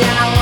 Yeah.